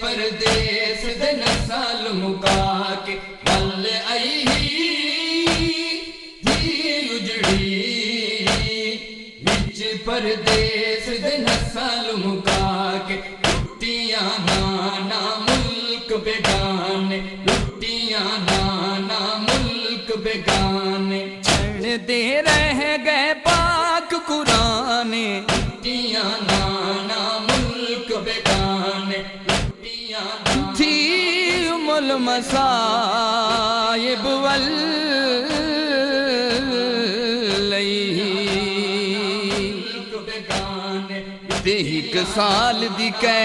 ਪਰਦੇਸ ਦੇ ਨਸਲ ਮੁਕਾ ਕੇ ਵੱਲ ਆਈ ਧੀ ਉਜੜੀ ਵਿੱਚ ਪਰਦੇਸ ਦੇ ਨਸਲ ਮੁਕਾ ਕੇ ਲੁੱਟੀਆਂ ਨਾਨਾ ਮੁਲਕ ਬੇਗਾਨੇ बदान जी मोल मसवल लहान साल दिके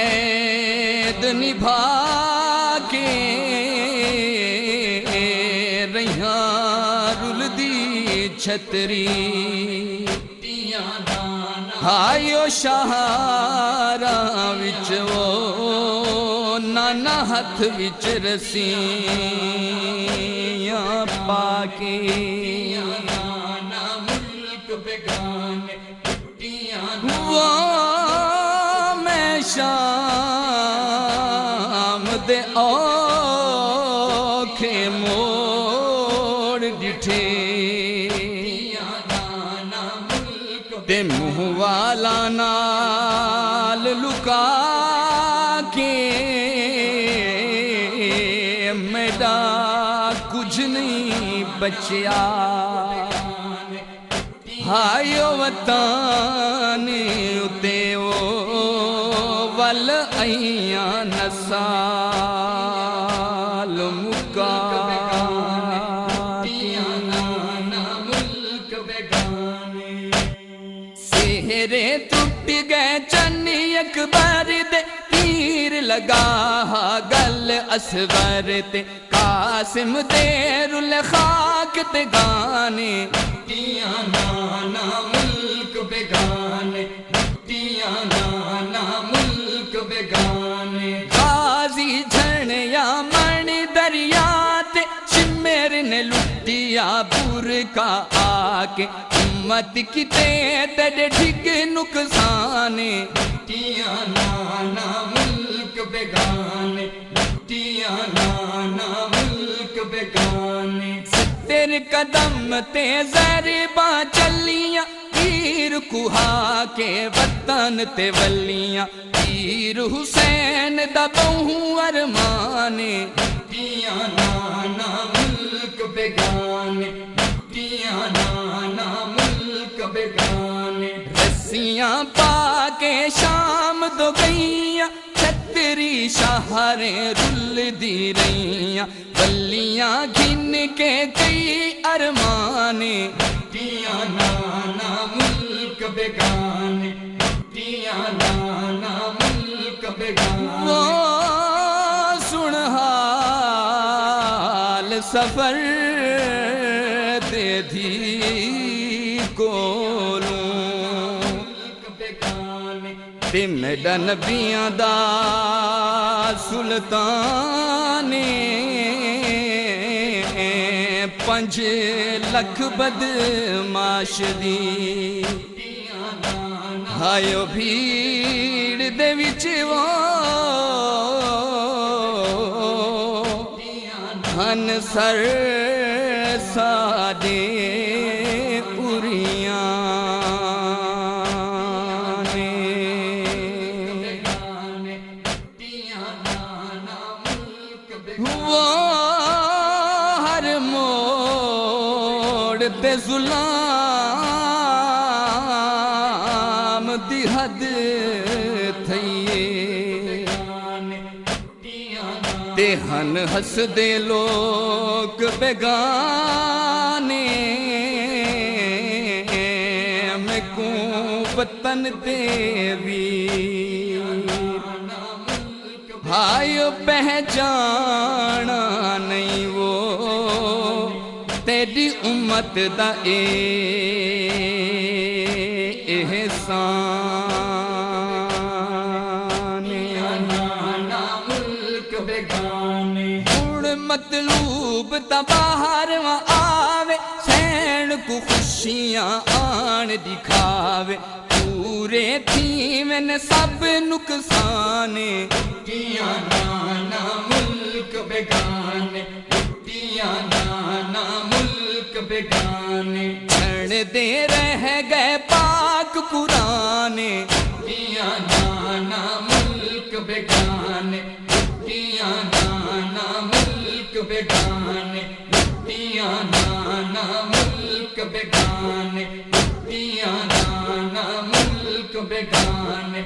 रहारी छतरी। ਹਾਇਓ ਸ਼ਹਾਰਾ ਵਿੱਚ ਉਹ ਨਾਨਾ ਹੱਥ ਵਿੱਚ ਰਸੀਆਂ ਪਾ ਕੇ ਨਾਨਾ ਮੁਲਕ ਬੇਗਾਨੇ ਲੁੱਟੀਆਂ ਵਾ ਮੈਂ ਸ਼ਾਮ ਦੇ ਔਖੇ ਮੋੜ ਡਿਠੇ। पाल लुका खेॾा कुछ नहीं बचिया हायो वतेओ वल अनसा ਅਕਬਰ ਦੇ ਤੀਰ ਲਗਾ ਗਲ ਅਸਗਰ ਤੇ ਕਾਸਿਮ ਦੇ ਰੁਲ ਖਾਕ ਤੇ ਗਾਨੇ ਲੁੱਟੀਆਂ ਨਾਨਾ ਮੁਲਕ ਬੇਗਾਨੇ ਬੁਰਕਾ ਆ ਕੇ ਉਮਤ ਕਿਤੇ ਤੇਰੇ ਠਿਕ ਨੁਕਸਾਨੇ ਲੁੱਟੀਆਂ ਨਾਨਾ ਮੁਲਕ ਬੇਗਾਨੇ ਲੁੱਟੀਆਂ ਨਾਨਾ ਮੁਲਕ ਬੇਗਾਨੇ ਤੇਰੇ ਕਦਮ ਤੇ ਜ਼ਰਬਾਂ ਚੱਲੀਆਂ ਤੀਰ ਕੁਹਾ ਕੇ ਵਤਨ ਤੇ ਵੱਲੀਆਂ ਤੀਰ ਹੁਸੈਨ ਦਾ ਬਹੁ ਅਰਮਾਨੇ ਲੁੱਟੀਆਂ ਨਾਨਾ ਮੁਲਕ ਬੇਗਾਨੇ ना मुल्क बेगाने। रस्सियाँ पाके शाम दो गैया छतरी शहरे रुल दी रैया बल्लियाँ घिन के कई अरमाने। ना नाना मुल्क बेगाने। ना नाना मुल्क बेगाने। सुन हाल सफ़र ਦੀ ਕੋਲੋਂ। ਤੇ ਮੇਡਾ ਨਬੀਆਂ ਦਾ ਸੁਲਤਾਨ ਨੇ ਪੰਜ ਲੱਖ ਬਦ ਮਾਸ਼ਦੀ ਹਾਇਓ ਭੀੜ ਦੇ ਵਿੱਚ ਵੋ। ਹਨ ਸਰ سڏي پوريان هئا هر موڙ تي ٿئي ਹਨ, ਹੱਸਦੇ ਲੋਕ ਬੇਗਾਨੇ। ਮੈਂ ਕੋ ਵਤਨ ਤੇ ਵੀਰ ਹਾਇਓ ਪਹਿਚਾਣਾ ਨਹੀਂ ਵੋ। ਤੇਰੀ ਉਮਤ ਦਾ ਇਹ ਇਹਸਾਨ ਮਤਲੂਬ ਤਾਂ ਬਾਹਰ ਆਵੇ ਸੈਣ ਕੋ ਖੁਸ਼ੀਆਂ ਆਣ ਦਿਖਾਵੇ। ਪੂਰੇ ਥੀਵਨ ਸਭ ਨੁਕਸਾਨੇ ਲੁੱਟੀਆਂ ਨਾਨਾ ਮੁਲਕ ਬੇਗਾਨੇ ਲੁੱਟੀਆਂ ਨਾਨਾ ਮੁਲਕ ਬੇਗਾਨੇ। ਛੜਦੇ ਰਹਿ ਗਏ ਪਾਕ ਕੁਰਾਨੇ ਮੁਲਕ ਬੇਗਾਨੇ ਲੁੱਟੀਆਂ ਨਾਨਾ ਮੁਲਕ ਬੇਗਾਨੇ।